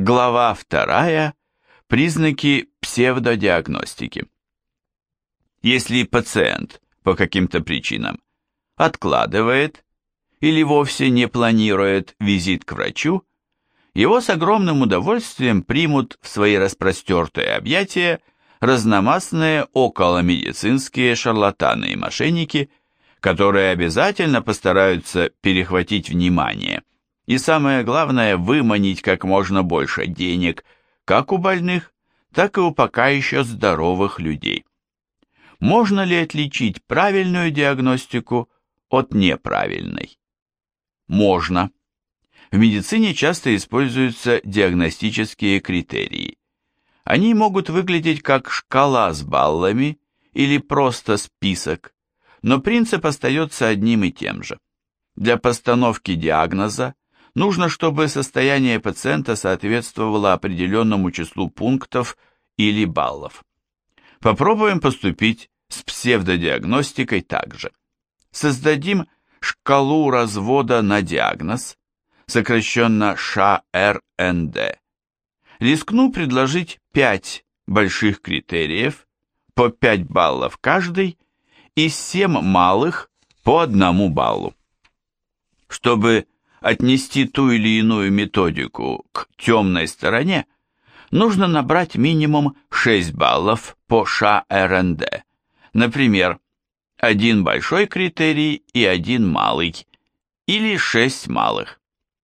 Глава вторая. Признаки псевдодиагностики. Если пациент по каким-то причинам откладывает или вовсе не планирует визит к врачу, его с огромным удовольствием примут в свои распростертые объятия разномастные околомедицинские шарлатаны и мошенники, которые обязательно постараются перехватить внимание и самое главное выманить как можно больше денег как у больных, так и у пока еще здоровых людей. Можно ли отличить правильную диагностику от неправильной? Можно. В медицине часто используются диагностические критерии. Они могут выглядеть как шкала с баллами или просто список, но принцип остается одним и тем же. Для постановки диагноза нужно, чтобы состояние пациента соответствовало определенному числу пунктов или баллов. Попробуем поступить с псевдодиагностикой также. Создадим шкалу развода на диагноз, сокращенно ШРНД. Рискну предложить 5 больших критериев, по 5 баллов каждый, и 7 малых по одному баллу. Чтобы отнести ту или иную методику к темной стороне, нужно набрать минимум 6 баллов по ШРНД. Например, один большой критерий и один малый, или 6 малых.